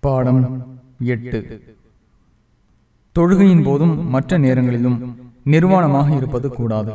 பாடம் எட்டு. தொழுகையின் போதும் மற்ற நேரங்களிலும் நிர்வாணமாக இருப்பது கூடாது.